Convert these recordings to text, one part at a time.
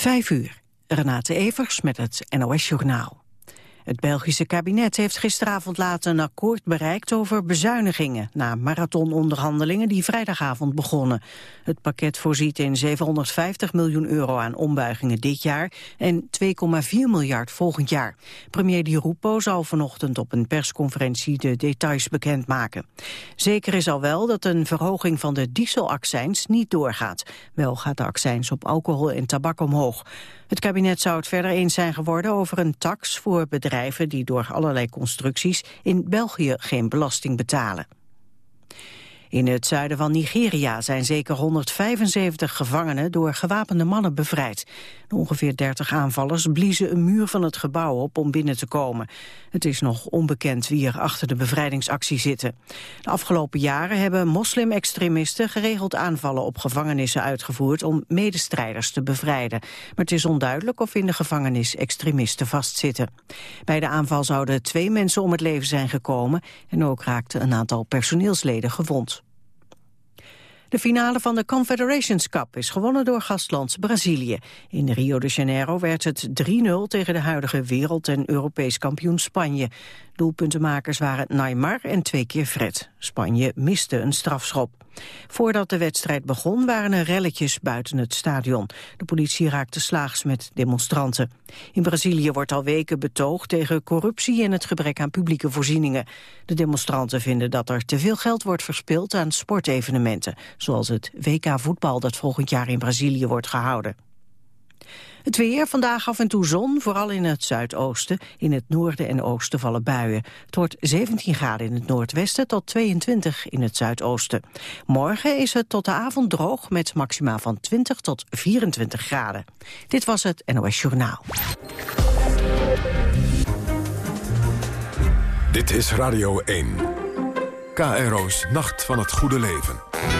Vijf uur. Renate Evers met het NOS Journaal. Het Belgische kabinet heeft gisteravond laat een akkoord bereikt over bezuinigingen na marathononderhandelingen die vrijdagavond begonnen. Het pakket voorziet in 750 miljoen euro aan ombuigingen dit jaar en 2,4 miljard volgend jaar. Premier Di Rupo zal vanochtend op een persconferentie de details bekendmaken. Zeker is al wel dat een verhoging van de dieselaccijns niet doorgaat. Wel gaat de accijns op alcohol en tabak omhoog. Het kabinet zou het verder eens zijn geworden over een tax voor bedrijven die door allerlei constructies in België geen belasting betalen. In het zuiden van Nigeria zijn zeker 175 gevangenen door gewapende mannen bevrijd. ongeveer 30 aanvallers bliezen een muur van het gebouw op om binnen te komen. Het is nog onbekend wie er achter de bevrijdingsactie zitten. De afgelopen jaren hebben moslim-extremisten geregeld aanvallen op gevangenissen uitgevoerd om medestrijders te bevrijden. Maar het is onduidelijk of in de gevangenis extremisten vastzitten. Bij de aanval zouden twee mensen om het leven zijn gekomen en ook raakte een aantal personeelsleden gewond. De finale van de Confederations Cup is gewonnen door gastland Brazilië. In Rio de Janeiro werd het 3-0 tegen de huidige wereld- en Europees kampioen Spanje. Doelpuntenmakers waren Neymar en twee keer Fred. Spanje miste een strafschop. Voordat de wedstrijd begon waren er relletjes buiten het stadion. De politie raakte slaags met demonstranten. In Brazilië wordt al weken betoogd tegen corruptie en het gebrek aan publieke voorzieningen. De demonstranten vinden dat er te veel geld wordt verspild aan sportevenementen, zoals het WK voetbal dat volgend jaar in Brazilië wordt gehouden. Het weer, vandaag af en toe zon, vooral in het zuidoosten. In het noorden en oosten vallen buien. Het wordt 17 graden in het noordwesten tot 22 in het zuidoosten. Morgen is het tot de avond droog met maxima van 20 tot 24 graden. Dit was het NOS Journaal. Dit is Radio 1. KRO's Nacht van het Goede Leven.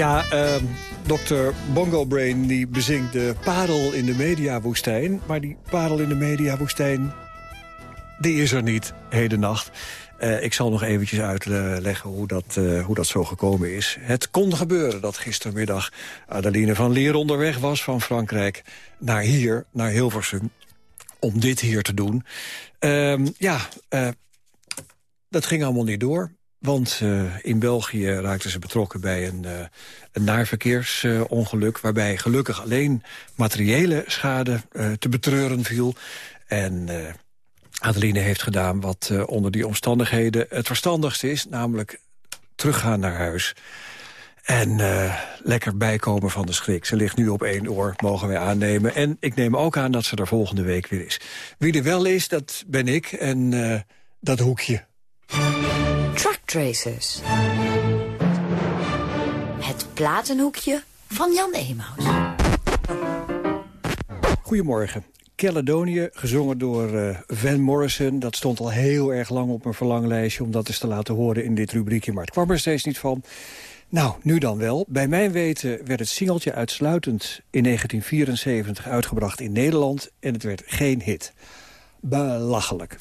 Ja, uh, dokter Bongo Brain die bezingt de parel in de mediawoestijn. Maar die parel in de mediawoestijn, die is er niet, heden nacht. Uh, ik zal nog eventjes uitleggen hoe dat, uh, hoe dat zo gekomen is. Het kon gebeuren dat gistermiddag Adeline van Leer onderweg was... van Frankrijk naar hier, naar Hilversum, om dit hier te doen. Uh, ja, uh, dat ging allemaal niet door. Want uh, in België raakten ze betrokken bij een, uh, een naarverkeersongeluk... Uh, waarbij gelukkig alleen materiële schade te betreuren viel. En Adeline heeft gedaan wat onder die omstandigheden het verstandigste is... namelijk teruggaan naar huis en lekker bijkomen van de schrik. Ze ligt nu op één oor, mogen wij aannemen. En ik neem ook aan dat ze er volgende week weer is. Wie er wel is, dat ben ik en dat hoekje. Truck Tracers. Het platenhoekje van Jan Emaus. Goedemorgen. Caledonië, gezongen door uh, Van Morrison. Dat stond al heel erg lang op mijn verlanglijstje... om dat eens te laten horen in dit rubriekje. Maar het kwam er steeds niet van. Nou, nu dan wel. Bij mijn weten werd het singeltje uitsluitend in 1974 uitgebracht in Nederland... en het werd geen hit. Belachelijk.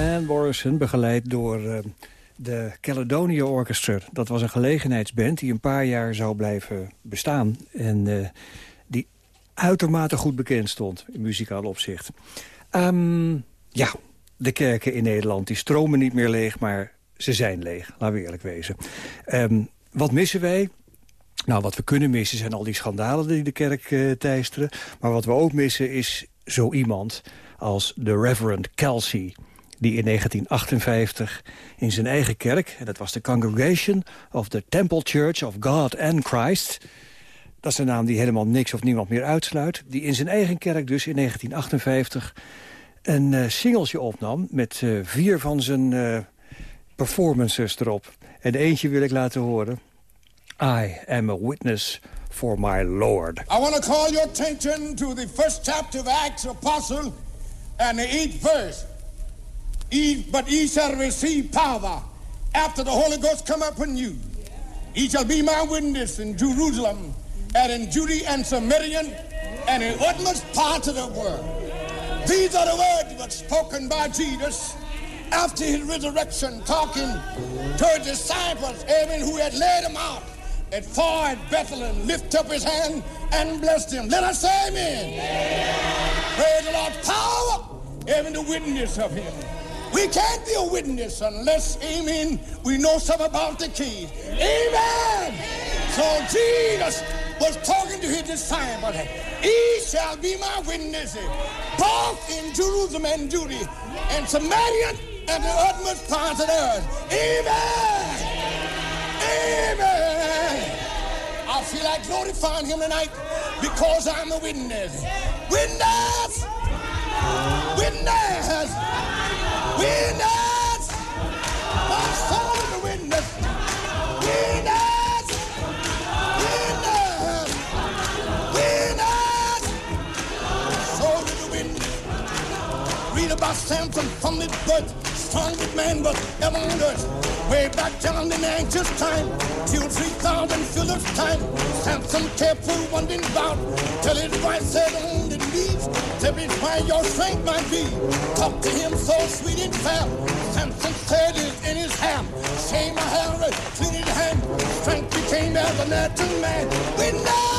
Morrison, begeleid door uh, de Caledonia Orchestra. Dat was een gelegenheidsband die een paar jaar zou blijven bestaan. En uh, die uitermate goed bekend stond in muzikaal opzicht. Um, ja, de kerken in Nederland die stromen niet meer leeg, maar ze zijn leeg. Laten we eerlijk wezen. Um, wat missen wij? Nou, wat we kunnen missen zijn al die schandalen die de kerk uh, teisteren. Maar wat we ook missen is zo iemand als de Reverend Kelsey die in 1958 in zijn eigen kerk... en dat was de Congregation of the Temple Church of God and Christ... dat is een naam die helemaal niks of niemand meer uitsluit... die in zijn eigen kerk dus in 1958 een uh, singeltje opnam... met uh, vier van zijn uh, performances erop. En eentje wil ik laten horen. I am a witness for my Lord. I want to call your attention to the first chapter of Acts Apostle and the eighth verse. But ye shall receive power after the Holy Ghost come upon you. Ye shall be my witness in Jerusalem and in Judea and Samaria and in utmost parts of the world. These are the words that spoken by Jesus after his resurrection, talking to his disciples, amen, who had led him out at far at Bethlehem, lift up his hand and blessed him. Let us say amen. Praise the Lord. Power, amen, the witness of him. We can't be a witness unless, amen, we know something about the keys. Amen. So Jesus was talking to his disciples. He shall be my witness, both in Jerusalem and Judea, and Samaria and the utmost parts of the earth. Amen. Amen. I feel like glorifying him tonight because I'm a witness. Witness! Witness! Winners! Is a witness. Winners! Winners! Winners! Soul is a witness. Read about Samson from his birth. Strongest man was ever on earth. Way back down in anxious time, till 3,000 Phillips time. Samson careful, wondering about, till his wife said the tell me why your strength might be. Talk to him so sweet and fair. Samson said it in his hand, shame I have clean hand. Strength became as a natural man. We know,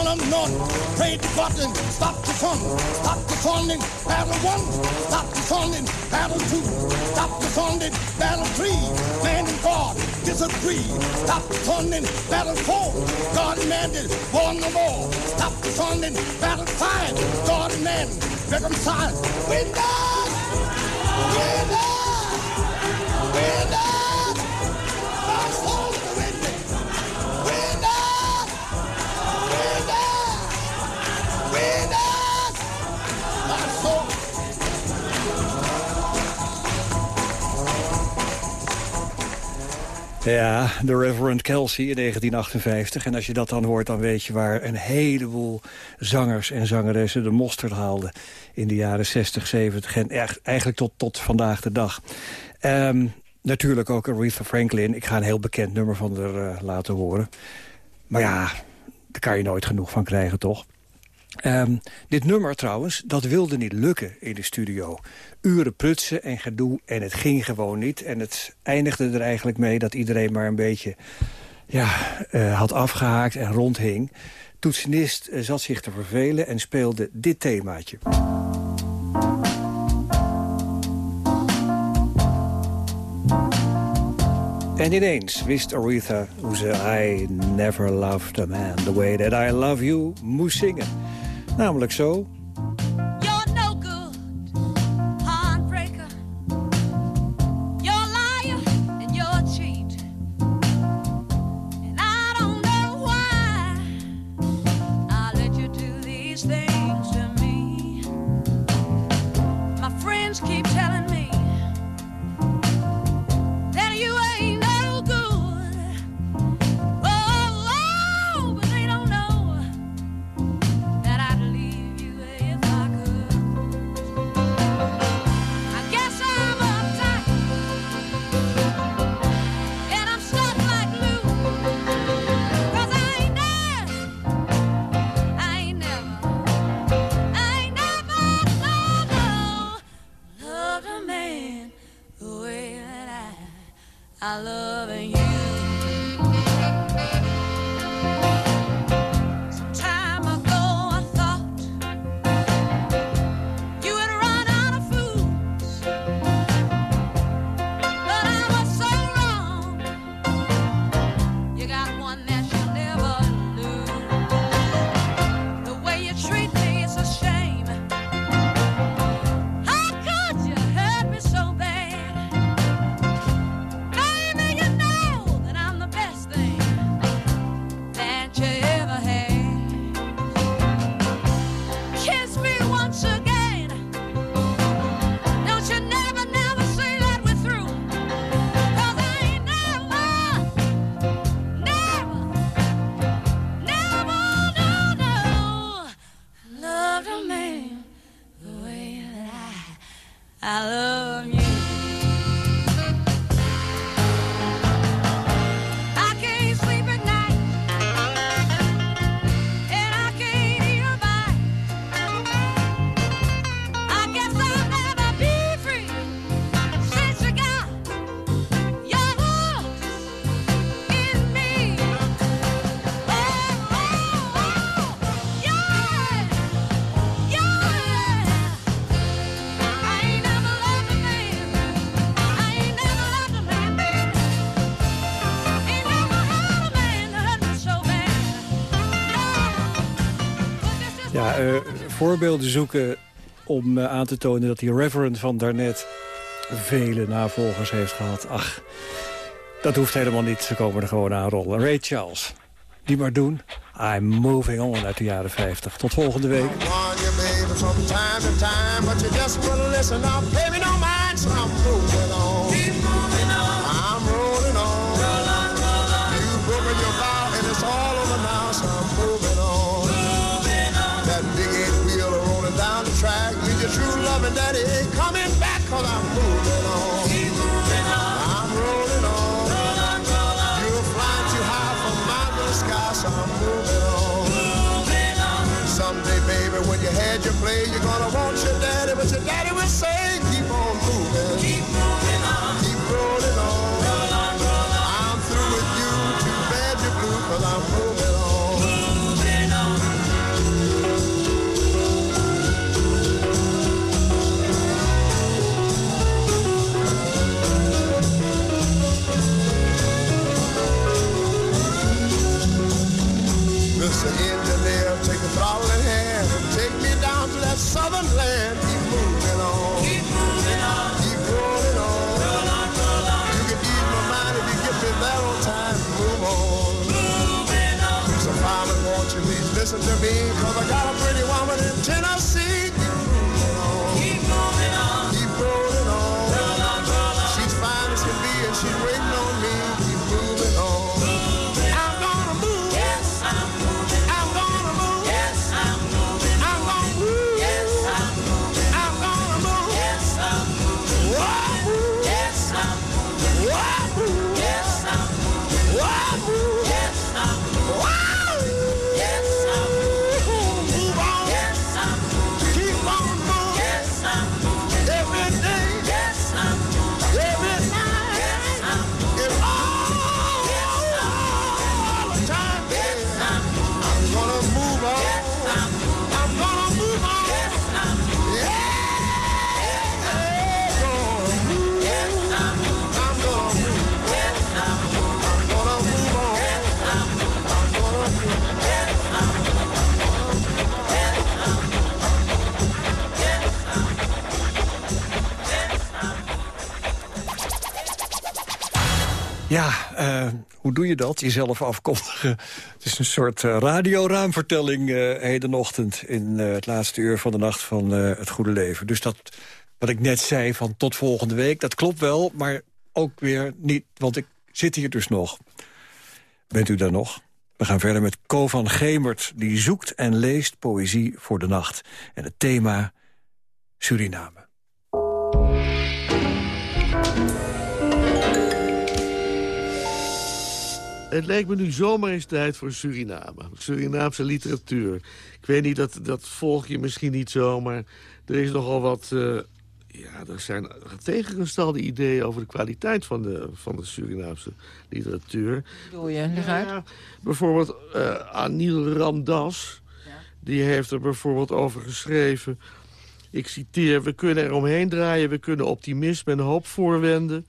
them north. Prayed to God and stop the sun. Stop the sun in battle one. Stop the sun in battle two. Stop the sun in battle three. Man and God disagree. Stop the sun in battle four. God and man did war no more. Stop the sun in battle five. God and man reconcile. Win that! Win that! Win that! Ja, de Reverend Kelsey in 1958. En als je dat dan hoort, dan weet je waar een heleboel zangers en zangeressen de mosterd haalden. In de jaren 60, 70 en eigenlijk tot, tot vandaag de dag. Ehm, natuurlijk ook Aretha Franklin. Ik ga een heel bekend nummer van haar eh, laten horen. Maar ja, daar kan je nooit genoeg van krijgen, toch? Ehm, dit nummer trouwens, dat wilde niet lukken in de studio. Uren prutsen en gedoe en het ging gewoon niet. En het eindigde er eigenlijk mee dat iedereen maar een beetje ja, eh, had afgehaakt en rondhing. Toetsenist eh, zat zich te vervelen en speelde dit themaatje. En ineens wist Aretha hoe ze I never loved a man the way that I love you moest zingen. Namelijk zo. I, love voorbeelden zoeken om eh, aan te tonen dat die reverend van daarnet vele navolgers heeft gehad. Ach, dat hoeft helemaal niet. Ze komen er gewoon aan rollen. Ray Charles, die maar doen. I'm moving on uit de jaren 50. Tot volgende week. Daddy ain't coming back, cause I'm to cause I got a pretty woman Ja, eh, hoe doe je dat? Jezelf afkondigen. Het is een soort uh, radioraamvertelling uh, hedenochtend... in het laatste uur van de nacht van Het Goede Leven. Dus dat wat ik net zei van tot volgende week, dat klopt wel... maar ook weer niet, want ik zit hier dus nog. Bent u daar nog? We gaan verder met Co van Gemert. Die zoekt en leest poëzie voor de nacht. En het thema Suriname. Het lijkt me nu zomaar eens tijd voor Suriname. Surinaamse literatuur. Ik weet niet, dat, dat volg je misschien niet zo, maar er is nogal wat... Uh, ja, er zijn tegengestelde ideeën over de kwaliteit van de, van de Surinaamse literatuur. Doe je, leg uit. Ja, bijvoorbeeld uh, Anil Ramdas, ja. die heeft er bijvoorbeeld over geschreven... Ik citeer, we kunnen er omheen draaien, we kunnen optimisme en hoop voorwenden...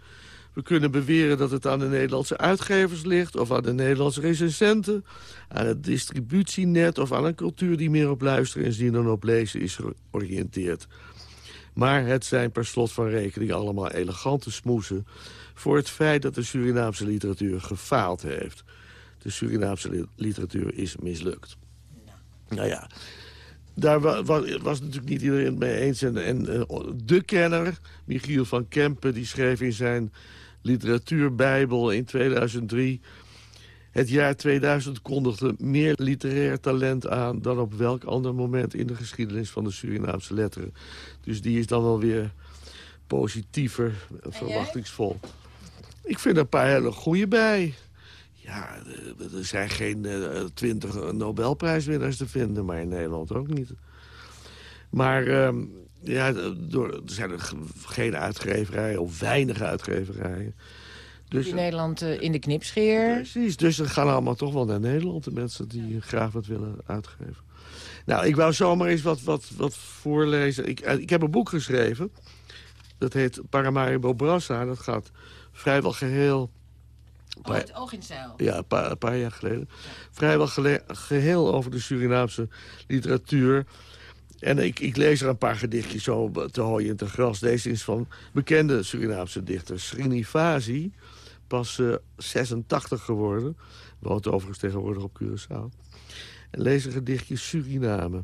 We kunnen beweren dat het aan de Nederlandse uitgevers ligt... of aan de Nederlandse recensenten, aan het distributienet... of aan een cultuur die meer op luisteren en zien dan op lezen is georiënteerd. Maar het zijn per slot van rekening allemaal elegante smoesen... voor het feit dat de Surinaamse literatuur gefaald heeft. De Surinaamse literatuur is mislukt. Nou ja, daar was, was, natuurlijk niet iedereen het mee eens. En, en uh, de kenner, Michiel van Kempen, die schreef in zijn literatuurbijbel in 2003... Het jaar 2000 kondigde meer literair talent aan... dan op welk ander moment in de geschiedenis van de Surinaamse letteren. Dus die is dan wel weer positiever, verwachtingsvol. Ik vind er een paar hele goede bij. Ja, er zijn geen twintig uh, Nobelprijswinnaars te vinden, maar in Nederland ook niet. Maar uh, ja, door, er zijn er geen uitgeverijen, of weinig uitgeverijen. Dus, in Nederland uh, in de knipscheer. Precies, dus ze gaan allemaal toch wel naar Nederland, de mensen die graag wat willen uitgeven. Nou, ik wou zomaar eens wat, wat, wat voorlezen. Ik, ik heb een boek geschreven, dat heet Paramaribo Brassa. Dat gaat vrijwel geheel Oh, het oog in zeil. Ja, een paar, een paar jaar geleden. Ja. Vrijwel geheel over de Surinaamse literatuur. En ik, ik lees er een paar gedichtjes zo te hooien en te gras. Deze is van bekende Surinaamse dichter Srinivasi. Pas uh, 86 geworden. Woont overigens tegenwoordig op Curaçao. En lees een gedichtje Suriname.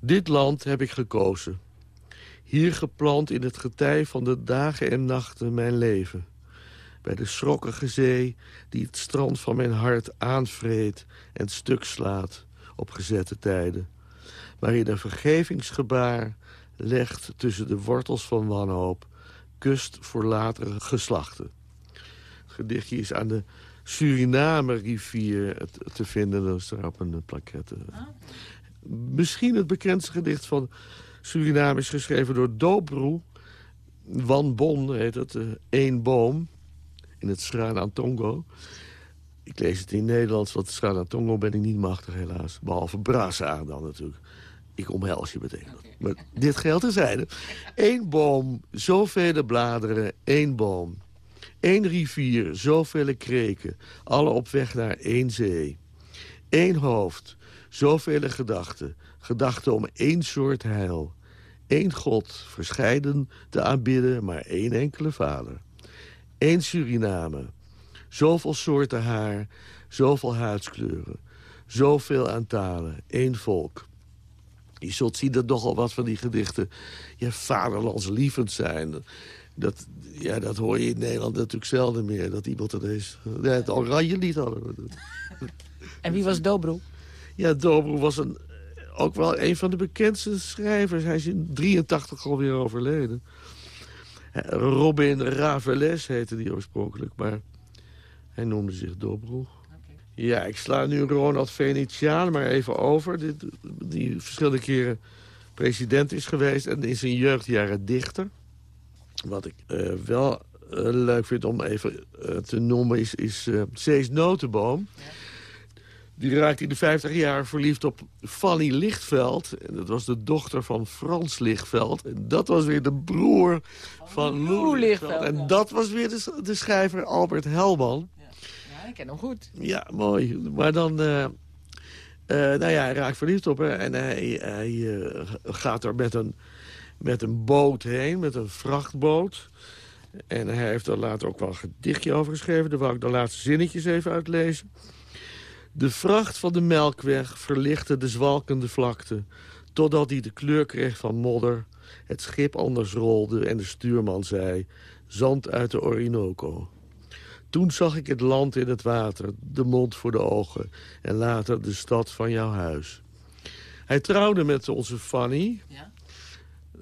Dit land heb ik gekozen. Hier geplant in het getij van de dagen en nachten mijn leven bij de schrokkige zee die het strand van mijn hart aanvreet en stuk slaat op gezette tijden. Waarin een vergevingsgebaar legt tussen de wortels van wanhoop, kust voor latere geslachten. Het gedichtje is aan de Suriname-rivier te vinden, dat is er op een plaquette. Misschien het bekendste gedicht van Suriname is geschreven door Dobroe. Wan Bon heet het, Eén Boom in het Srana Tongo. Ik lees het in Nederlands, want Srana Tongo ben ik niet machtig helaas. Behalve Brasa dan natuurlijk. Ik omhels je dat. Maar dit geldt terzijde. Eén boom, zoveel bladeren, één boom. Eén rivier, zoveel kreken, alle op weg naar één zee. Eén hoofd, zoveel gedachten, gedachten om één soort heil. Eén God, verscheiden te aanbidden, maar één enkele vader. Eén Suriname. Zoveel soorten haar, zoveel huidskleuren. Zoveel aan talen, één volk. Je zult zien dat nogal wat van die gedichten... ja, vaderlandslievend zijn. Dat, ja, dat hoor je in Nederland natuurlijk zelden meer. Dat iemand ineens ja, het oranje lied hadden. En wie was Dobro? Ja, Dobro was een, ook wel een van de bekendste schrijvers. Hij is in 83 alweer overleden. Robin Raveles heette die oorspronkelijk, maar hij noemde zich Dobro. Ja, ik sla nu Ronald Venetiaan maar even over. Die, die verschillende keren president is geweest en in zijn jeugdjaren dichter. Wat ik eh, wel eh, leuk vind om even eh, te noemen is, is Cees Notenboom. Die raakte in de 50 jaar verliefd op Fanny Lichtveld. En dat was de dochter van Frans Lichtveld. En dat was weer de broer van Lou Lichtveld. En dat was weer de, de schrijver Albert Helman. Ja, ik ken hem goed. Ja, mooi. Maar dan... eh, eh, nou ja, hij raakt verliefd op haar. En hij, hij eh, gaat er met een, met een boot heen, met een vrachtboot. En hij heeft er later ook wel een gedichtje over geschreven. Daar wou ik de laatste zinnetjes even uitlezen. De vracht van de melkweg verlichtte de zwalkende vlakte... totdat hij de kleur kreeg van modder, het schip anders rolde... en de stuurman zei, zand uit de Orinoco. Toen zag ik het land in het water, de mond voor de ogen... en later de stad van jouw huis. Hij trouwde met onze Fanny. Ja.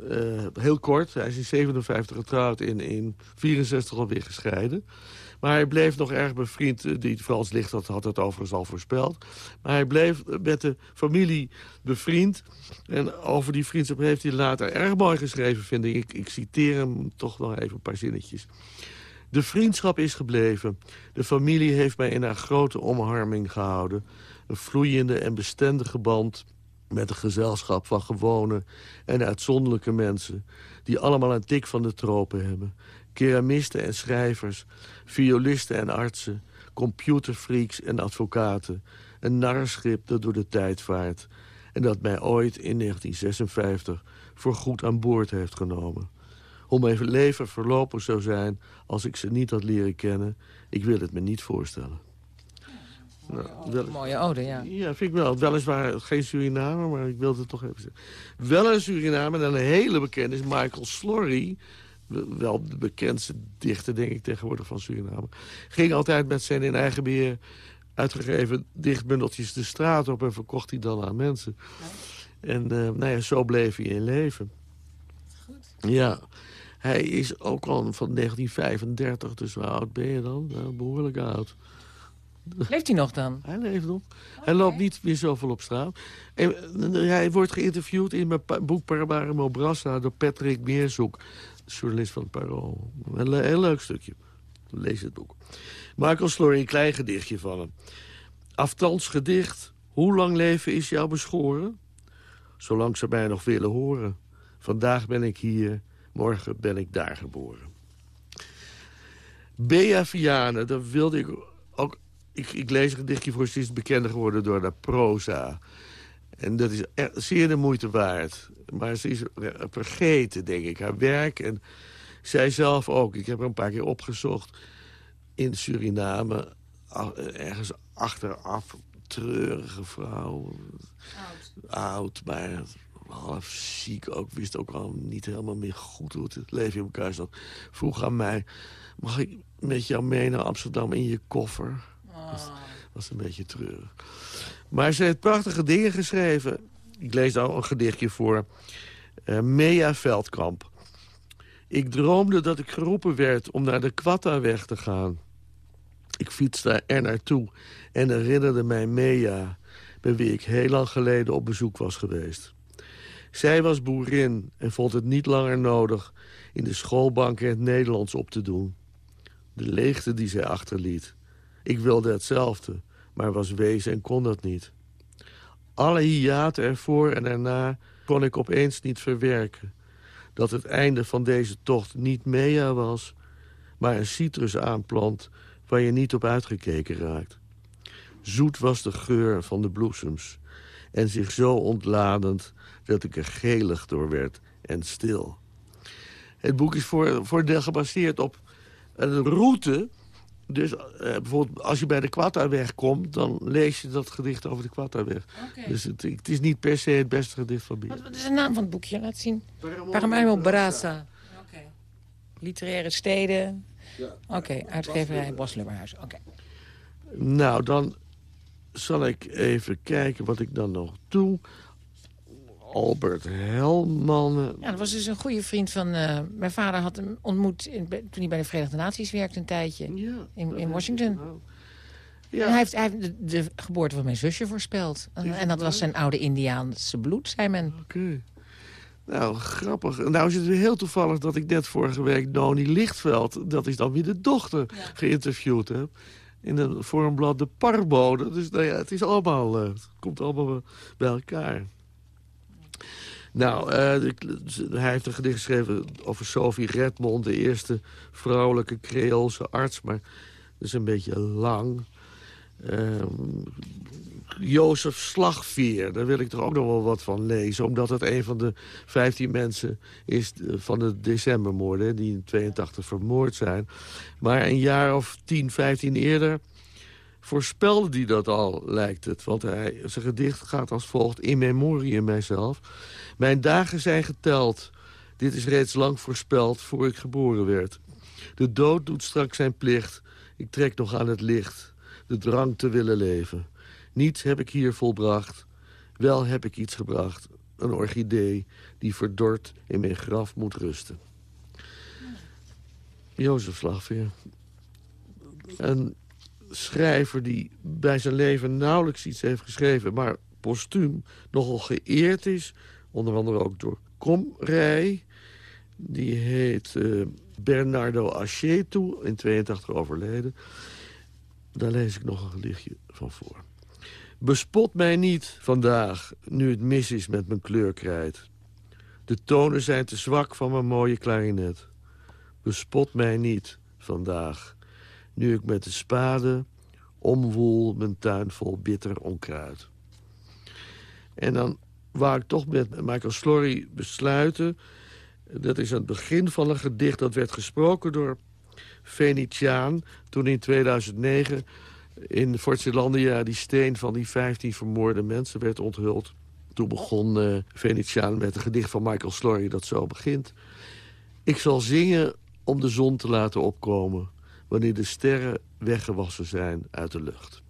Eh, heel kort, hij is in 57 getrouwd, in, in 64 alweer gescheiden. Maar hij bleef nog erg bevriend. eh, Die Frans Licht had, had het overigens al voorspeld. Maar hij bleef met de familie bevriend. En over die vriendschap heeft hij later erg mooi geschreven, vind ik. Ik, citeer hem toch nog even een paar zinnetjes. De vriendschap is gebleven. De familie heeft mij in haar grote omarming gehouden. Een vloeiende en bestendige band met een gezelschap van gewone en uitzonderlijke mensen... die allemaal een tik van de tropen hebben. Keramisten en schrijvers, violisten en artsen... computerfreaks en advocaten. Een narrenschip dat door de tijd vaart... en dat mij ooit in 1956 voorgoed aan boord heeft genomen. Hoe mijn leven verlopen zou zijn als ik ze niet had leren kennen... ik wil het me niet voorstellen. Nou, wel- Mooie ode, ja. ja, vind ik wel. Weliswaar geen Surinamer, maar ik wilde het toch even zeggen. Wel een Surinamer en een hele bekende is Michael Slorry. Wel de bekendste dichter, denk ik, tegenwoordig van Suriname. Ging altijd met zijn in eigen beheer uitgegeven dichtbundeltjes de straat op... en verkocht die dan aan mensen. En eh, nou ja, zo bleef hij in leven. Ja, hij is ook al van 1935, dus hoe oud ben je dan? Nou, behoorlijk oud. Leeft hij nog dan? Hij leeft nog. Hij loopt niet meer zoveel op straat. En, eh, hij wordt geïnterviewd in mijn boek Parabarimo Brassa... door Patrick Meerzoek, journalist van het Parool. Een le- heel leuk stukje. Lees het boek. Michael Slory, een klein gedichtje van hem. Aftans gedicht. Hoe lang leven is jou beschoren? Zolang ze mij nog willen horen. Vandaag ben ik hier, morgen ben ik daar geboren. Bea Vianen, daar wilde ik ook... Ik, ik lees een gedichtje voor ze is bekender geworden door de proza. En dat is e- zeer de moeite waard. Maar ze is eh, vergeten, denk ik, haar werk. En zij zelf ook. Ik heb haar een paar keer opgezocht. In Suriname, a- ergens achteraf, treurige vrouw. Oud. maar half ziek ook. Wist ook al niet helemaal meer goed hoe het leven in elkaar zat. Vroeg aan mij, mag ik met jou mee naar Amsterdam in je koffer? Dat was een beetje treurig. Maar ze heeft prachtige dingen geschreven. Ik lees nou een gedichtje voor. Eh, Mea Veldkamp. Ik droomde dat ik geroepen werd om naar de Kwattaweg te gaan. Ik fietste er naartoe en herinnerde mij Mea... bij wie ik heel lang geleden op bezoek was geweest. Zij was boerin en vond het niet langer nodig... in de schoolbanken het Nederlands op te doen. De leegte die zij achterliet. Ik wilde hetzelfde, maar was wezen en kon dat niet. Alle hiaten ervoor en erna kon ik opeens niet verwerken. Dat het einde van deze tocht niet Mea was... maar een citrusaanplant waar je niet op uitgekeken raakt. Zoet was de geur van de bloesems... en zich zo ontladend dat ik er gelig door werd en stil. Het boek is voor, voor deel gebaseerd op een route Dus eh, bijvoorbeeld als je bij de Quattaweg komt... dan lees je dat gedicht over de Quattaweg. Dus het, het is niet per se het beste gedicht van Wat, Beer. wat is de naam van het boekje? Laat zien. Paramaribo Brazza. Oké. Literaire steden. Oké, uitgeverij Boslubberhuis. Oké. Nou, dan zal ik even kijken wat ik dan nog doe. Albert Helman. Ja, dat was dus een goede vriend van... eh, mijn vader had hem ontmoet in, toen hij bij de Verenigde Naties werkte een tijdje. Ja, In- in Washington. En Ja, hij heeft, hij heeft de, de geboorte van mijn zusje voorspeld. En, en dat was zijn oude Indiaanse bloed, zei men. oké. Nou, grappig. Nou is het weer heel toevallig dat ik net vorige week Noni Lichtveld... dat is dan weer de dochter, geïnterviewd heb. In een, voor een blad De Parbo. Dus nou ja, het, is allemaal, eh, het komt allemaal bij elkaar. Nou, eh, hij heeft een gedicht geschreven over Sophie Redmond... de eerste vrouwelijke Creoolse arts, maar dat is een beetje lang. Ehm, Jozef Slagveer, daar wil ik toch ook nog wel wat van lezen... omdat het een van de 15 mensen is eh, van de decembermoorden... die in 82 vermoord zijn. Maar een jaar of 10, 15 eerder voorspelde hij dat al, lijkt het. Want hij, zijn gedicht gaat als volgt. In memoriam mijzelf. Mijn dagen zijn geteld. Dit is reeds lang voorspeld, voor ik geboren werd. De dood doet straks zijn plicht. Ik trek nog aan het licht. De drang te willen leven. Niets heb ik hier volbracht. Wel heb ik iets gebracht. Een orchidee die verdord in mijn graf moet rusten. Jozef Slagveer. Een schrijver die bij zijn leven nauwelijks iets heeft geschreven... maar postuum nogal geëerd is. Onder andere ook door Komrij. Die heet eh, Bernardo Achetu, in 82 overleden. Daar lees ik nog een gedichtje van voor. Bespot mij niet vandaag, nu het mis is met mijn kleurkrijt. De tonen zijn te zwak van mijn mooie klarinet. Bespot mij niet vandaag, nu ik met de spade omwoel mijn tuin vol bitter onkruid. En dan wou ik toch met Michael Slory besluiten. Dat is aan het begin van een gedicht dat werd gesproken door Venetiaan... toen in 2009 in Fort Zeelandia die steen van die 15 vermoorde mensen werd onthuld. Toen begon eh Venetiaan met een gedicht van Michael Slory dat zo begint. Ik zal zingen om de zon te laten opkomen... wanneer de sterren weggewassen zijn uit de lucht.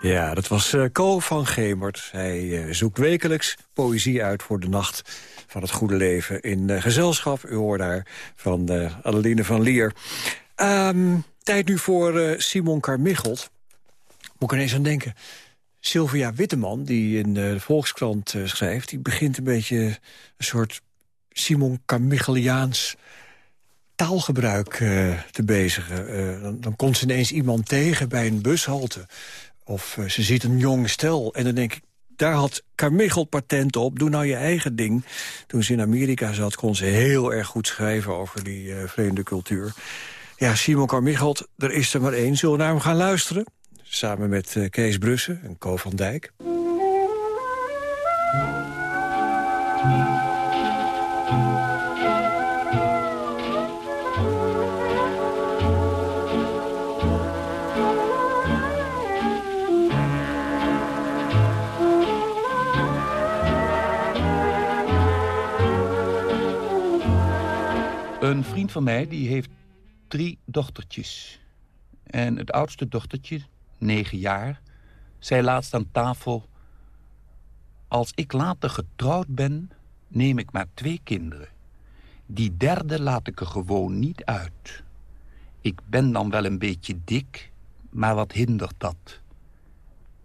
Ja, dat was eh Co van Gemert. Hij eh, zoekt wekelijks poëzie uit voor de nacht van het goede leven in eh, gezelschap. U hoort daar van Adeline van Lier. Ehm, tijd nu voor Simon Carmichelt. Moet ik ineens aan denken. Sylvia Witteman, die in de Volkskrant schrijft... die begint een beetje een soort Simon Carmicheliaans taalgebruik te bezigen. Dan komt ze ineens iemand tegen bij een bushalte. Of eh, ze ziet een jong stel. En dan denk ik, daar had Carmichel patent op. Doe nou je eigen ding. Toen ze in Amerika zat, kon ze heel erg goed schrijven... over die eh, vreemde cultuur. Ja, Simon Carmichelt, er is er maar één. Zullen we naar hem gaan luisteren? Samen met eh, Kees Brussen en Co van Dijk. Een vriend van mij die heeft drie dochtertjes. En het oudste dochtertje, negen jaar, zei laatst aan tafel... Als ik later getrouwd ben, neem ik maar twee kinderen. Die derde laat ik er gewoon niet uit. Ik ben dan wel een beetje dik, maar wat hindert dat?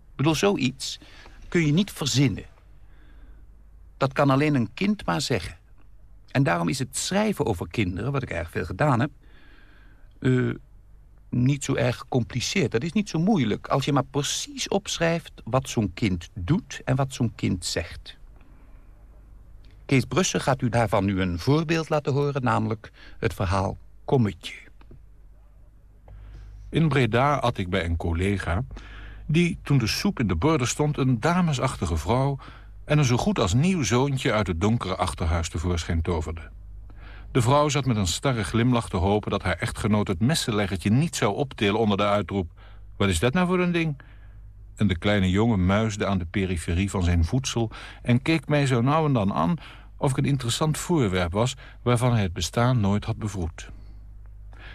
Ik bedoel, zoiets kun je niet verzinnen. Dat kan alleen een kind maar zeggen. En daarom is het schrijven over kinderen, wat ik erg veel gedaan heb... eh, niet zo erg gecompliceerd. Dat is niet zo moeilijk als je maar precies opschrijft... wat zo'n kind doet en wat zo'n kind zegt. Kees Brussen gaat u daarvan nu een voorbeeld laten horen... namelijk het verhaal Kommetje. In Breda at ik bij een collega... die, toen de soep in de borden stond... een damesachtige vrouw en een zo goed als nieuw zoontje... uit het donkere achterhuis tevoorschijn toverde. De vrouw zat met een starre glimlach te hopen... dat haar echtgenoot het messenleggertje niet zou optillen onder de uitroep... Wat is dat nou voor een ding? En de kleine jongen muisde aan de periferie van zijn voedsel... en keek mij zo nou en dan aan of ik een interessant voorwerp was... waarvan hij het bestaan nooit had bevroed.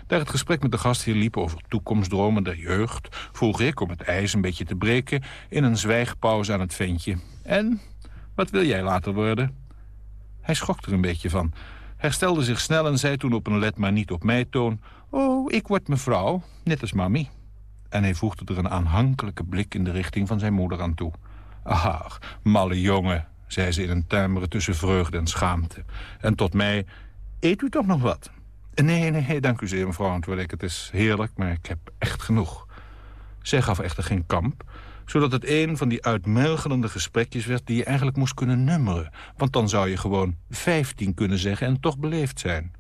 Daar het gesprek met de gastheer liep over toekomstdromen der jeugd... vroeg ik, om het ijs een beetje te breken... in een zwijgpauze aan het ventje. En, wat wil jij later worden? Hij schrok er een beetje van, herstelde zich snel en zei toen op een let maar niet op mij toon... Oh, ik word mevrouw, net als mami. En hij voegde er een aanhankelijke blik in de richting van zijn moeder aan toe. Ach, malle jongen, zei ze in een tuimeren tussen vreugde en schaamte. En tot mij, eet u toch nog wat? Nee, nee, dank u zeer, mevrouw, antwoordde ik. Het is heerlijk, maar ik heb echt genoeg. Zij gaf echter geen kamp, zodat het een van die uitmelgelende gesprekjes werd... die je eigenlijk moest kunnen nummeren. Want dan zou je gewoon vijftien kunnen zeggen en toch beleefd zijn.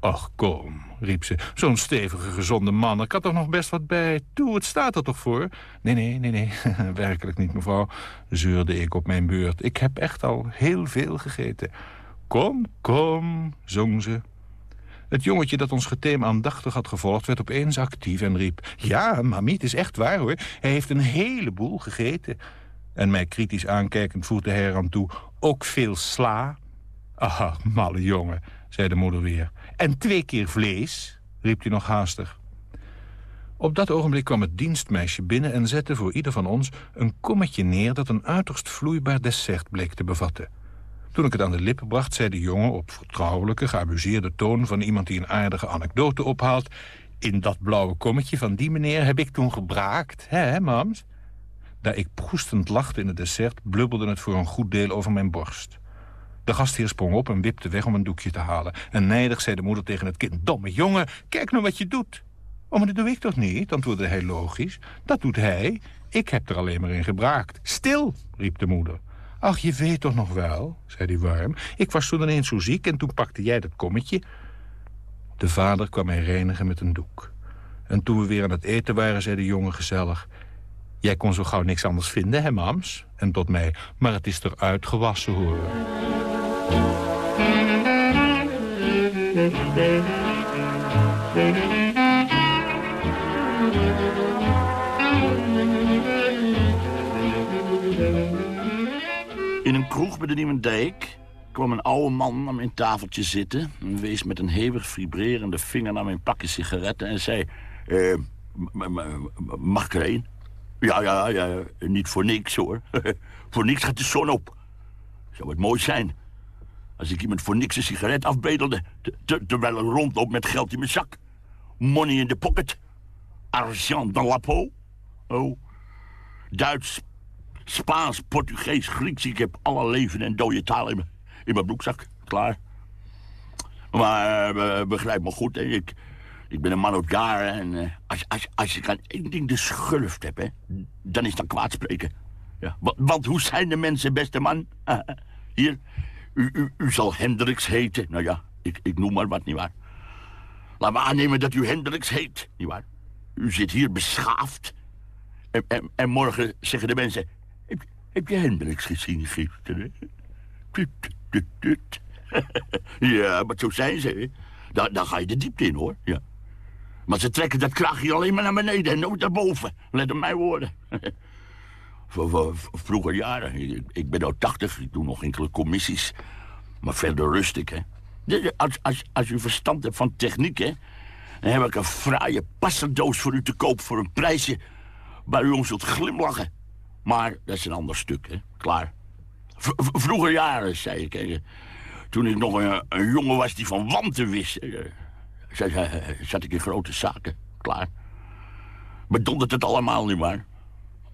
Ach, kom, riep ze. Zo'n stevige, gezonde man. Ik had toch nog best wat bij. Toe, het staat er toch voor? Nee, nee, nee, nee. Werkelijk niet, mevrouw, zeurde ik op mijn beurt. Ik heb echt al heel veel gegeten. Kom, kom, zong ze. Het jongetje dat ons getheem aandachtig had gevolgd... werd opeens actief en riep... Ja, mami, het is echt waar, hoor. Hij heeft een heleboel gegeten. En mij kritisch aankijkend voegde hij eraan toe... Ook veel sla. Ach, malle jongen, zei de moeder weer. En twee keer vlees, riep hij nog haastig. Op dat ogenblik kwam het dienstmeisje binnen en zette voor ieder van ons een kommetje neer dat een uiterst vloeibaar dessert bleek te bevatten. Toen ik het aan de lippen bracht, zei de jongen op vertrouwelijke, geamuseerde toon van iemand die een aardige anekdote ophaalt. In dat blauwe kommetje van die meneer heb ik toen gebraakt, hè, mams? Daar ik proestend lachte in het dessert, blubbelde het voor een goed deel over mijn borst. De gastheer sprong op en wipte weg om een doekje te halen. En nijdig zei de moeder tegen het kind... Domme jongen, kijk nou wat je doet. Oh, maar dat doe ik toch niet, antwoordde hij logisch. Dat doet hij. Ik heb er alleen maar in gebraakt. Stil, riep de moeder. Ach, je weet toch nog wel, zei hij warm. Ik was toen ineens zo ziek en toen pakte jij dat kommetje. De vader kwam mij reinigen met een doek. En toen we weer aan het eten waren, zei de jongen gezellig... Jij kon zo gauw niks anders vinden, hè, mams? En tot mij, maar het is eruit gewassen, hoor. In een kroeg bij de Nieuwendijk kwam een oude man aan mijn tafeltje zitten... en wees met een hevig vibrerende vinger naar mijn pakje sigaretten... en zei, eh, mag ik er een? Ja, ja, ja, niet voor niks, hoor. voor niks gaat de zon op. Zou het mooi zijn als ik iemand voor niks een sigaret afbedelde... te- te- terwijl ik rondloop met geld in mijn zak. Money in the pocket. Argent dans la peau. Oh. Duits, Spaans, Portugees, Grieks. Ik heb alle leven en dode talen in mijn, in mijn broekzak. Klaar. Maar eh, begrijp me goed, hè. Ik, ik ben een man op jaren. En eh, als, als, als ik aan één ding de schurft heb, hè, dan is dat kwaad spreken. Ja, want, want hoe zijn de mensen, beste man? Hier, u, u, u zal Hendricks heten. Nou ja, ik, ik noem maar wat, nietwaar? Laat me aannemen dat u Hendricks heet, nietwaar? U zit hier beschaafd. En, en, en morgen zeggen de mensen... Heb, je Hendricks gezien gisteren? Tut, tut, tut, ja, maar zo zijn ze. Daar, ga je de diepte in, hoor. Ja. Maar ze trekken dat kraagje alleen maar naar beneden en nooit naar boven. Let op mijn woorden. Vroeger jaren. Ik, ben nou 80, ik doe nog enkele commissies. Maar verder rust ik, hè. Als, als, als u verstand hebt van techniek, hè... dan heb ik een fraaie passendoos voor u te koop voor een prijsje... waar u om zult glimlachen. Maar dat is een ander stuk, hè. Klaar. Vroeger jaren, zei ik, toen ik nog een, jongen was die van wanten wist... zat, eh, zat ik in grote zaken. Klaar. Bedondert het allemaal niet waar.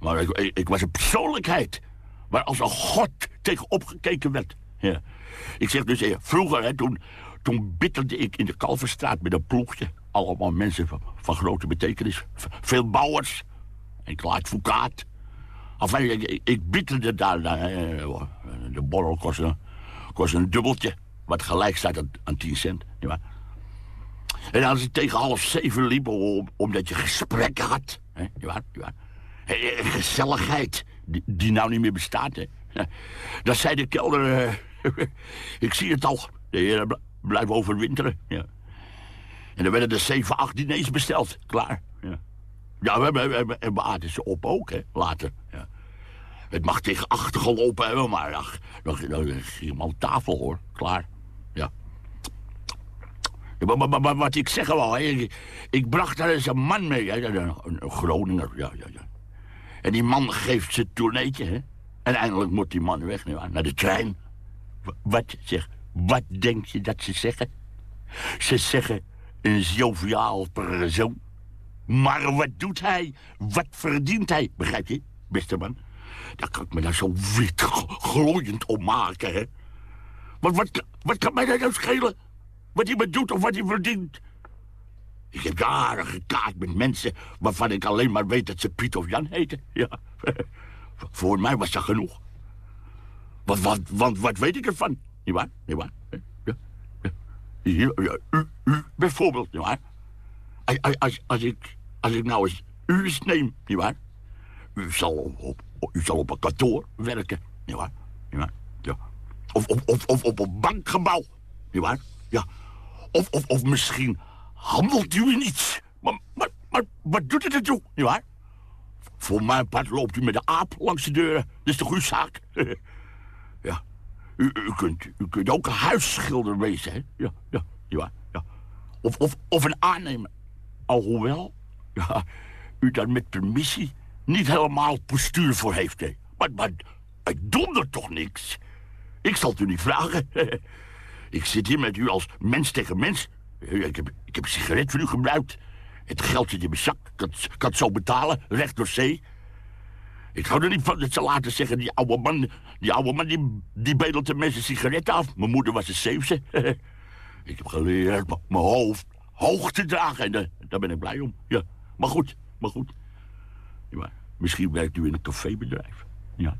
Maar ik, ik, was een persoonlijkheid... waar als een god tegen opgekeken werd. Ja. Ik zeg dus, eh, vroeger, hè, toen, toen bitterde ik in de Kalverstraat met een ploegje. Allemaal mensen van, van grote betekenis. Veel bouwers. Enkele advocaat. Enfin, ik, ik, ik bitterde daar. eh, de borrel kost een, kost een dubbeltje. Wat gelijk staat aan, aan 10 cent. En als het tegen half zeven liep, om, omdat je gesprekken had. Eh, Gezelligheid, die, nou niet meer bestaat. Dan zei de kelder, eh, ik zie het al, de heren bl- blijven overwinteren. En dan werden er zeven, acht diners besteld, klaar. Ja, ja we, hebben- we, hebben- en we aten ze op ook, hè, later. Ja. Het mag tegen achter gelopen hebben, maar ach, is helemaal aan tafel, hoor, klaar. Ja. Maar, wat ik zeg wel, hè, ik, bracht daar eens een man mee, hè, een, Groninger, ja, ja, ja. En die man geeft zijn tourneetje, hè. En eindelijk moet die man weg, naar de trein. Wat, zeg, wat denk je dat ze zeggen? Ze zeggen een joviaal persoon. Maar wat doet hij? Wat verdient hij? Begrijp je, beste man? Daar kan ik me daar zo wit gl- gloeiend om maken, hè? Wat, wat kan mij dat nou schelen? Wat hij me doet of wat hij verdient? Ik heb jaren gekaart met mensen waarvan ik alleen maar weet dat ze Piet of Jan heten. Ja. Voor mij was dat genoeg. Want, want wat weet ik ervan? Niet waar? Niet waar? Ja, ja. Ja, u, u bijvoorbeeld, als- als, als, ik, als ik nou eens u eens neem, niet waar? U zal op, u zal op een kantoor werken, niet waar? Niet waar? Ja. Of, op een bankgebouw, niet waar? Ja. Of, misschien handelt u in iets. Maar, maar, maar wat doet het ertoe, niet waar? Voor mijn part loopt u met de aap langs de deuren. Dat is toch uw zaak? ja. U, kunt, u kunt ook een huisschilder wezen, hè? Ja, ja, ja. ja. Of, of een aannemer. Alhoewel, ja, u daar met permissie niet helemaal postuur voor heeft, hè? Maar, maar ik donder toch niks? Ik zal het u niet vragen. ik zit hier met u als mens tegen mens. Ik heb, ik heb een sigaret voor u gebruikt. Het geld zit in mijn zak. Ik kan, kan het zo betalen, recht door zee. Ik hou er niet van dat ze laten zeggen... die oude man, die, oude man die, die bedelt de mensen sigaretten af. Mijn moeder was een Zeeuwse. ik heb geleerd mijn hoofd hoog te dragen. En daar, daar ben ik blij om. Ja, maar goed, maar goed. Ja, misschien werkt u in een cafébedrijf. Ja.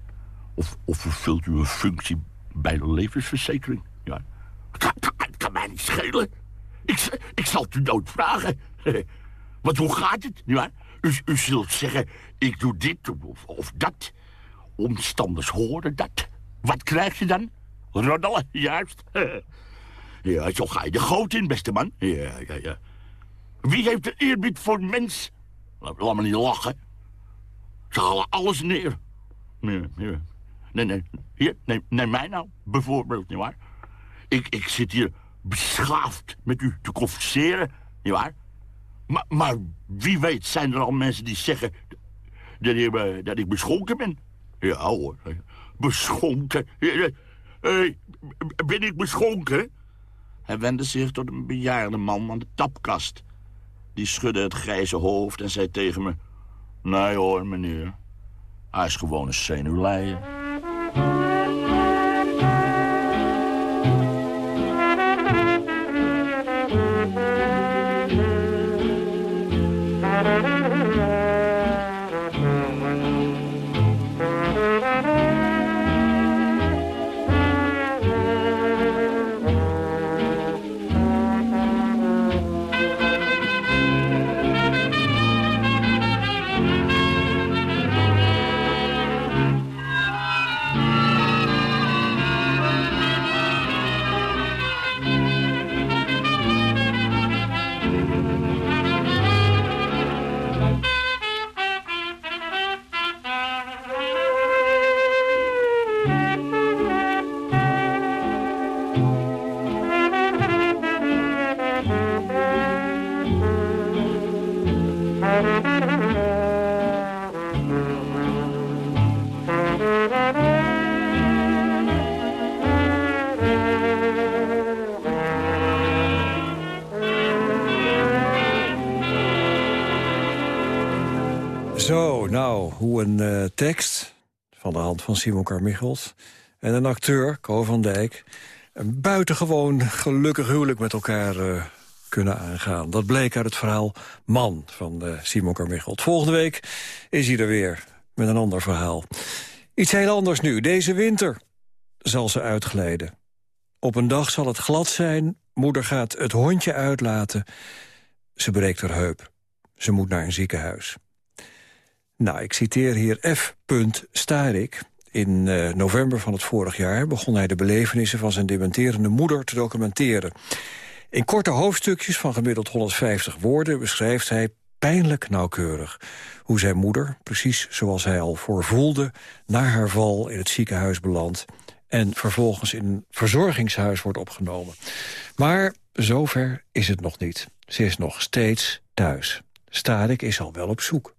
Of, of vervult u een functie bij de levensverzekering. Ja. Het kan, mij niet schelen. Ik, ik zal het u nooit vragen. Want hoe gaat het? Ja? U, u zult zeggen, ik doe dit of, of dat. Omstanders horen dat. Wat krijg je dan? Roddelen, juist. Ja, zo ga je de goot in, beste man. Ja, ja, ja. Wie heeft er eerbied voor mens? Laat, me niet lachen. Ze halen alles neer. Nee, nee, nee. Hier, neem, mij nou, bijvoorbeeld, nietwaar? Ik, ik zit hier beschaafd met u te converseren, nietwaar? Maar, maar wie weet zijn er al mensen die zeggen dat ik, eh, beschonken ben? Ja hoor, beschonken. Eh, eh, ben ik beschonken? Hij wendde zich tot een bejaarde man aan de tapkast. Die schudde het grijze hoofd en zei tegen me... Nee hoor, meneer. Hij is gewoon een zenuwleier. Hoe een eh, tekst van de hand van Simon Carmichelt... en een acteur, Co van Dijk... een buitengewoon gelukkig huwelijk met elkaar eh, kunnen aangaan. Dat bleek uit het verhaal Man van eh, Simon Carmichelt. Volgende week is hij er weer met een ander verhaal. Iets heel anders nu. Deze winter zal ze uitglijden. Op een dag zal het glad zijn. Moeder gaat het hondje uitlaten. Ze breekt haar heup. Ze moet naar een ziekenhuis. Nou, ik citeer hier F. Starik. In eh, november van het vorig jaar begon hij de belevenissen van zijn dementerende moeder te documenteren. In korte hoofdstukjes van gemiddeld 150 woorden beschrijft hij pijnlijk nauwkeurig hoe zijn moeder, precies zoals hij al voorvoelde, na haar val in het ziekenhuis belandt en vervolgens in een verzorgingshuis wordt opgenomen. Maar zover is het nog niet. Ze is nog steeds thuis. Starik is al wel op zoek.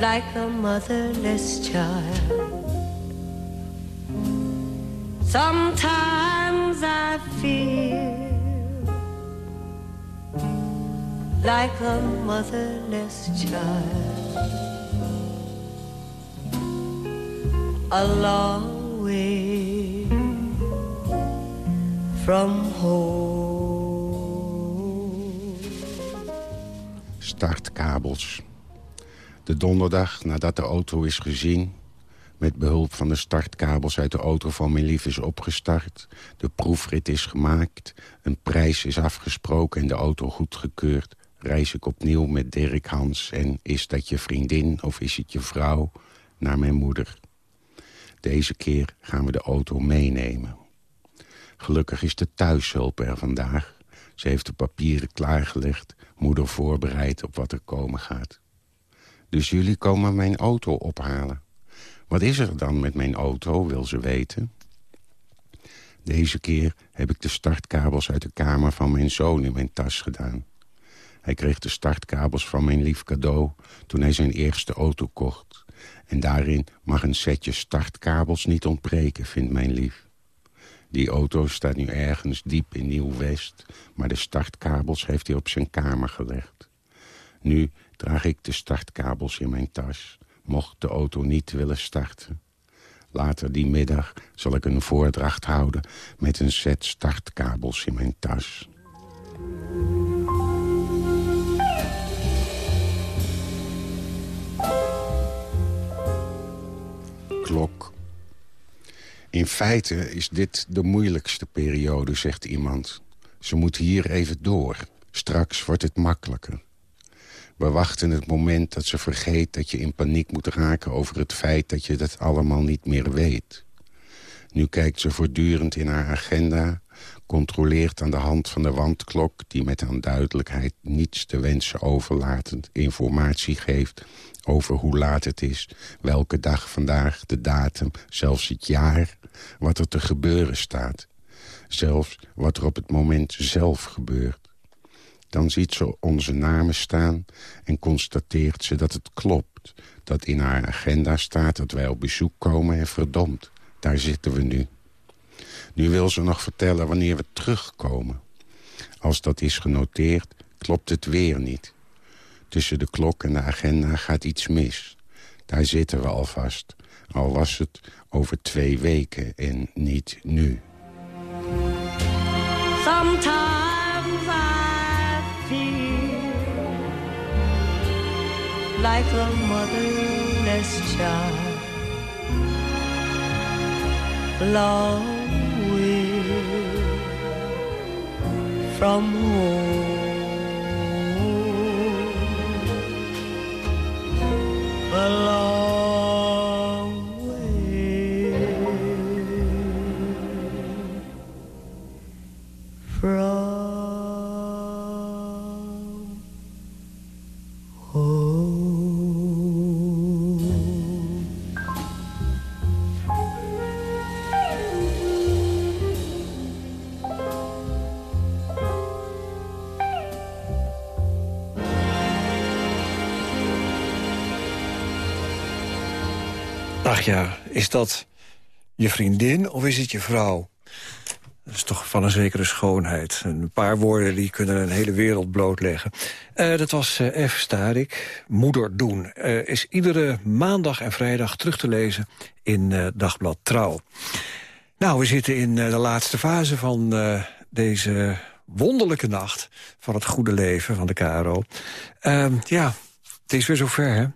like a motherless child. Sometimes I feel like a motherless child. A long way from home. Startkabels. De donderdag nadat de auto is gezien... met behulp van de startkabels uit de auto van mijn lief is opgestart... de proefrit is gemaakt, een prijs is afgesproken... en de auto goedgekeurd, reis ik opnieuw met Dirk Hans... en is dat je vriendin of is het je vrouw naar mijn moeder. Deze keer gaan we de auto meenemen. Gelukkig is de thuishulp er vandaag. Ze heeft de papieren klaargelegd, moeder voorbereid op wat er komen gaat. Dus jullie komen mijn auto ophalen. Wat is er dan met mijn auto, wil ze weten. Deze keer heb ik de startkabels uit de kamer van mijn zoon in mijn tas gedaan. Hij kreeg de startkabels van mijn lief cadeau toen hij zijn eerste auto kocht. En daarin mag een setje startkabels niet ontbreken, vindt mijn lief. Die auto staat nu ergens diep in Nieuw-West... maar de startkabels heeft hij op zijn kamer gelegd. Nu draag ik de startkabels in mijn tas... mocht de auto niet willen starten. Later die middag zal ik een voordracht houden... met een set startkabels in mijn tas. Klok. In feite is dit de moeilijkste periode, zegt iemand. Ze moet hier even door. Straks wordt het makkelijker. We wachten het moment dat ze vergeet dat je in paniek moet raken... over het feit dat je dat allemaal niet meer weet. Nu kijkt ze voortdurend in haar agenda... controleert aan de hand van de wandklok... die met aan duidelijkheid niets te wensen overlatend informatie geeft... over hoe laat het is, welke dag vandaag, de datum, zelfs het jaar... wat er te gebeuren staat. Zelfs wat er op het moment zelf gebeurt. Dan ziet ze onze namen staan en constateert ze dat het klopt. Dat in haar agenda staat dat wij op bezoek komen en verdomd. Daar zitten we nu. Nu wil ze nog vertellen wanneer we terugkomen. Als dat is genoteerd, klopt het weer niet. Tussen de klok en de agenda gaat iets mis. Daar zitten we alvast. Al was het over twee weken en niet nu. Like a motherless child. Long way from home. A Ach ja, is dat je vriendin of is het je vrouw? Dat is toch van een zekere schoonheid. Een paar woorden die kunnen een hele wereld blootleggen. Eh, dat was eh, F. Starik, Moeder Doen. Eh, is iedere maandag en vrijdag terug te lezen in Dagblad Trouw. Nou, we zitten in de laatste fase van deze wonderlijke nacht... van het goede leven van de KRO. Ehm, ja, het is weer zover, hè?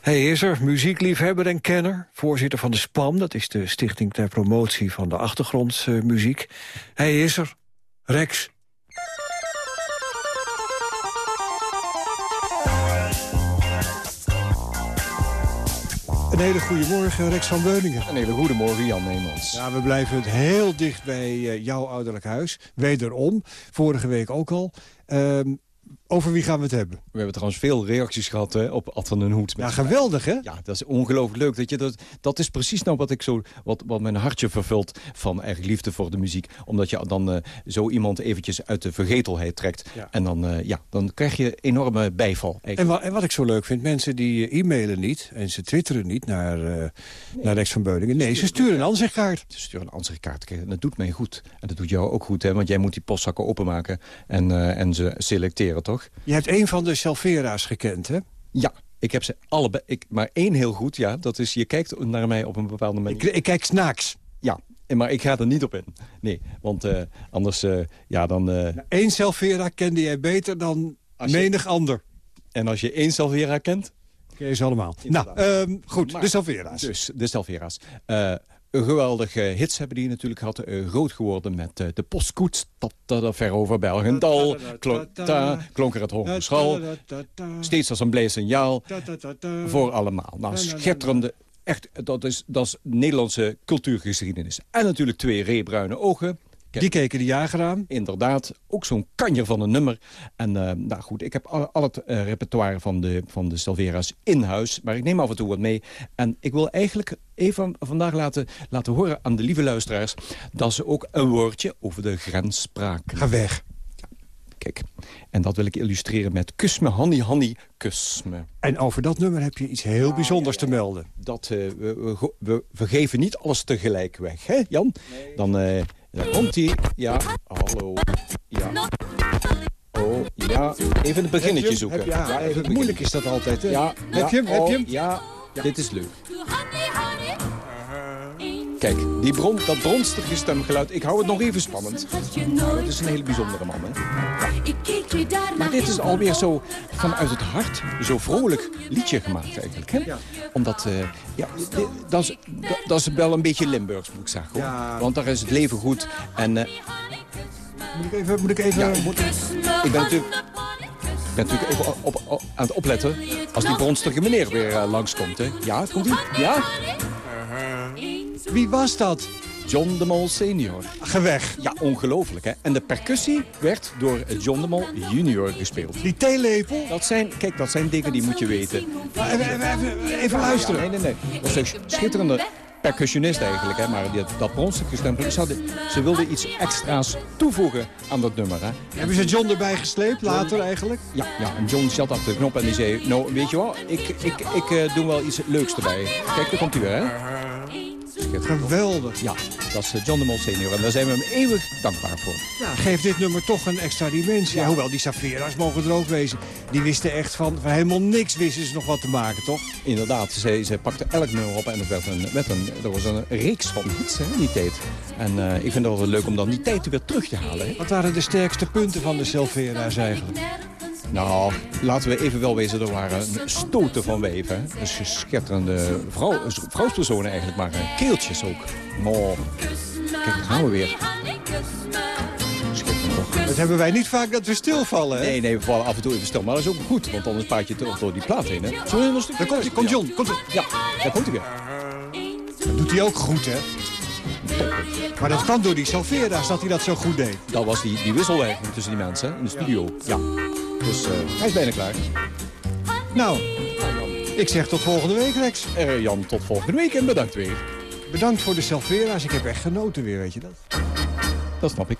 Hij is er, muziekliefhebber en kenner. Voorzitter van de SPAM, dat is de Stichting ter Promotie van de Achtergrondmuziek. Hij is er, Rex. Een hele goede morgen, Rex van Beuningen. Een hele goede morgen, Jan Neemans. Ja, we blijven het heel dicht bij eh, jouw ouderlijk huis. Wederom, vorige week ook al. Ehm, over wie gaan we het hebben? We hebben trouwens veel reacties gehad hè, op Ad van den Hoed. Ja, geweldig, hè? Ja, dat is ongelooflijk leuk. Dat, je dat, dat is precies nou wat, ik zo, wat, wat mijn hartje vervult van eigenlijk liefde voor de muziek. Omdat je dan eh, zo iemand eventjes uit de vergetelheid trekt. Ja. En dan, eh, ja, dan krijg je enorme bijval. En, wa- en wat ik zo leuk vind, mensen die eh, e-mailen niet... en ze twitteren niet naar, eh, naar Rex van Beuningen. Nee, ze sturen een ansichtkaart. Ze sturen een ansichtkaart. En dat doet mij goed. En dat doet jou ook goed, hè? want jij moet die postzakken openmaken en, en ze selecteren, toch? Je hebt een van de Salvera's gekend, hè? Ja, ik heb ze allebei. Ik, maar één heel goed, ja. Dat is, je kijkt naar mij op een bepaalde manier. Ik, ik kijk snaaks. Ja, maar ik ga er niet op in. Nee, want eh, anders, eh, ja, dan... eh, Eén Salvera kende jij beter dan Als je- menig ander. en als je één Salvera kent... Ken je ze allemaal. Inderdaad. Nou, ehm, goed, Maar- de Salvera's. Dus, de Salvera's. Een geweldige hits hebben die natuurlijk gehad. eh, groot geworden met eh, de postkoets. Dat, dat, ver over Belgendal. Klonk er het hoge schal. Steeds als een blij signaal. Voor allemaal. Nou, schitterende. Echt, dat is, dat is Nederlandse cultuurgeschiedenis. En natuurlijk twee reebruine ogen. Kijk, Die keken de jager aan. Inderdaad, ook zo'n kanjer van een nummer. En eh, nou goed, ik heb al, al het eh, repertoire van de, van de Salvera's in huis. Maar ik neem af en toe wat mee. En ik wil eigenlijk even vandaag laten, laten horen aan de lieve luisteraars... dat ze ook een woordje over de grens spraken. Ga weg. Kijk, en dat wil ik illustreren met kus me, Hanny, Hanny, kus me. En over dat nummer heb je iets heel bijzonders te melden. Dat, eh, we, we, we, we geven niet alles tegelijk weg, hè Jan? Dan, eh, dan komt hij. Ja, hallo. Ja. Oh, ja. Even het beginnetje zoeken. Ja, even moeilijk is dat altijd, hè? Ja, Heb je hem? Heb oh, je hem? Ja, dit is leuk. Kijk, die bron, dat bronstige stemgeluid, ik hou het nog even spannend. Nou, dat is een hele bijzondere man, hè? Maar dit is alweer zo vanuit het hart, zo vrolijk liedje gemaakt eigenlijk. Hè? Omdat, eh, ja, dat is, dat, is wel een beetje Limburgs, moet ik zeggen. Hoor. Ja. Want daar is het leven goed. En eh, Moet ik even... Moet ik even ja, moet- ik ben natuurlijk, ik ben natuurlijk even op, op- aan het opletten als die bronstige meneer weer eh, langskomt. Hè? Ja, komt hij? Ja? Wie was dat? John de Mol senior. Ga weg. Ja, ongelooflijk hè. En de percussie werd door John de Mol junior gespeeld. Die theelepel? Dat zijn, kijk, dat zijn dingen die moet je weten. Even, even, even, even luisteren. Nee, nee, nee. Dat is een schitterende percussionist eigenlijk, hè. Maar die, dat bronstige stempel, ze, hadden- ze wilden iets extra's toevoegen aan dat nummer, hè. Hebben ze John erbij gesleept, later eigenlijk? Ja, ja, en John zat achter de knop en die zei... Nou, weet je wel, ik, ik, ik eh, doe wel iets leuks erbij. Kijk, daar komt hij weer, hè. Geweldig. Ja, dat is eh, John de Mol senior. En daar zijn we hem eeuwig dankbaar voor. Ja, geeft dit nummer toch een extra dimensie. Ja, hoewel die Savera's mogen er ook wezen. Die wisten echt van, van helemaal niks wisten ze nog wat te maken, toch? Inderdaad, ze, ze pakte elk nummer op en het werd een, werd een, er was een reeks van hits hè, die tijd. En eh, ik vind het wel leuk om dan die tijd weer terug te halen. Hè. Wat waren de sterkste punten van de Salvera's eigenlijk? Nou, laten we even wel wezen, er waren stoten van wijven. hè. Dus schitterende vrouw, vrouwspersonen eigenlijk, maar eh, keeltjes ook. Oh, kijk, daar gaan we weer. Dat hebben wij niet vaak dat we stilvallen, hè? Nee, nee, we vallen af en toe even stil. Maar dat is ook goed, want anders paard je toch door die plaat heen. Hè. Stukje Daar komt, hij, komt John. Komt. Ja, daar komt hij weer. Dat doet hij ook goed, hè? Maar dat kwam door die Salvera's dat hij dat zo goed deed. Dat was die, die wisselwerking tussen die mensen in de studio. Ja. Dus eh, hij is bijna klaar. Nou, ik zeg tot volgende week, Rex. Eh, Jan, tot volgende week en bedankt weer. Bedankt voor de Salvera's. Ik heb echt genoten weer, weet je dat? Dat snap ik.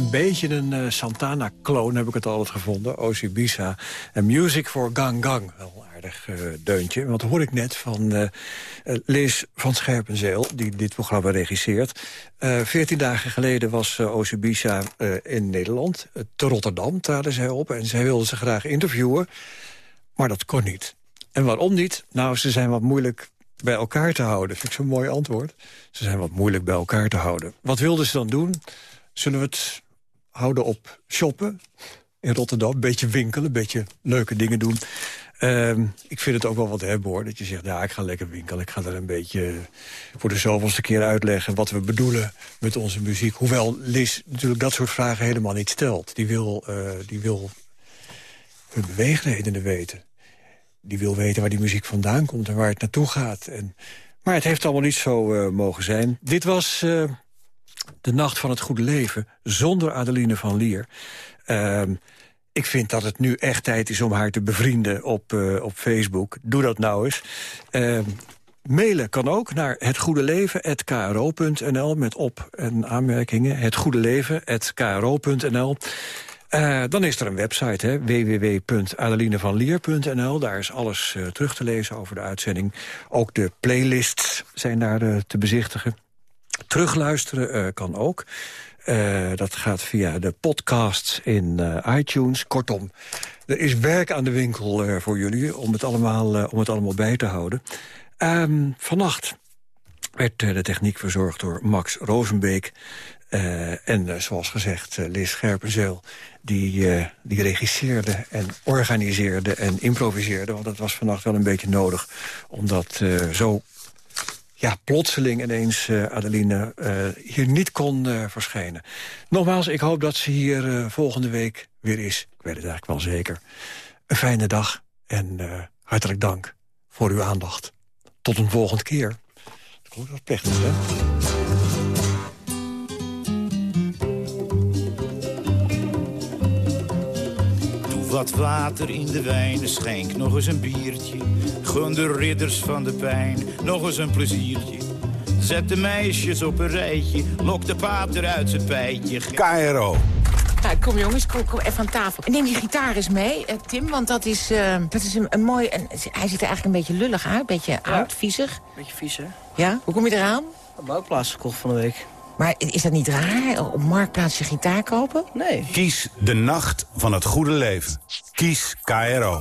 Een beetje een eh, Santana-kloon heb ik het altijd gevonden. Osibisa. En Music for Gang Gang. Wel een aardig eh, deuntje. Want hoor ik net van eh, eh, Liz van Scherpenzeel... die dit programma regisseert. Veertien dagen geleden was uh, Osibisa in Nederland. te Rotterdam traden zij op. En zij wilde ze graag interviewen. Maar dat kon niet. En waarom niet? Nou, ze zijn wat moeilijk bij elkaar te houden. Vind ik zo'n mooi antwoord. Ze zijn wat moeilijk bij elkaar te houden. Wat wilden ze dan doen? Zullen we het houden op shoppen in Rotterdam? Een beetje winkelen, een beetje leuke dingen doen. Ehm, ik vind het ook wel wat hebben hoor. Dat je zegt, ja, ik ga lekker winkelen. Ik ga er een beetje voor de zoveelste keer uitleggen... wat we bedoelen met onze muziek. Hoewel Liz natuurlijk dat soort vragen helemaal niet stelt. Die wil, eh, die wil hun beweegredenen weten. Die wil weten waar die muziek vandaan komt en waar het naartoe gaat. En, maar het heeft allemaal niet zo eh, mogen zijn. Dit was eh, De Nacht van het Goede Leven zonder Adeline van Lier. Ehm, ik vind dat het nu echt tijd is om haar te bevrienden op, eh, op Facebook. Doe dat nou eens. Ehm, mailen kan ook naar hetgoedeleven.kro.nl met op- en aanmerkingen. hetgoedeleven.kro.nl eh, dan is er een website, www.adelinevanlier.nl. Daar is alles eh, terug te lezen over de uitzending. Ook de playlists zijn daar te bezichtigen. Terugluisteren eh, kan ook. Eh, dat gaat via de podcasts in eh, iTunes. Kortom, er is werk aan de winkel voor jullie... om het allemaal, om het allemaal bij te houden. Ehm, vannacht werd de techniek verzorgd door Max Rosenbeek. Eh, en zoals gezegd, Liz Scherpenzeel... Die, die regisseerde en organiseerde en improviseerde. Want dat was vannacht wel een beetje nodig. Omdat uh, zo ja, plotseling ineens uh, Adeline hier niet kon verschijnen. Nogmaals, ik hoop dat ze hier volgende week weer is. Ik weet het eigenlijk wel zeker. Een fijne dag en hartelijk dank voor uw aandacht. Tot een volgende keer. Dat wel plechtig, hè? Wat water in de wijn, schenk nog eens een biertje. Gun de ridders van de pijn nog eens een pleziertje. Zet de meisjes op een rijtje, lok de pater uit zijn pijtje. KRO. Ja, kom jongens, kom, kom even aan tafel. Neem die gitaar eens mee, uh, Tim, want dat is, uh, dat is een, een mooi... Een, hij ziet er eigenlijk een beetje lullig uit, een beetje ja. oud, viezig. Beetje vies, hè? Ja? Hoe kom je eraan? Op Bouwplaats gekocht van de week. Maar is dat niet raar, op Marktplaats je gitaar kopen? Nee. Kies de nacht van het goede leven. Kies KRO.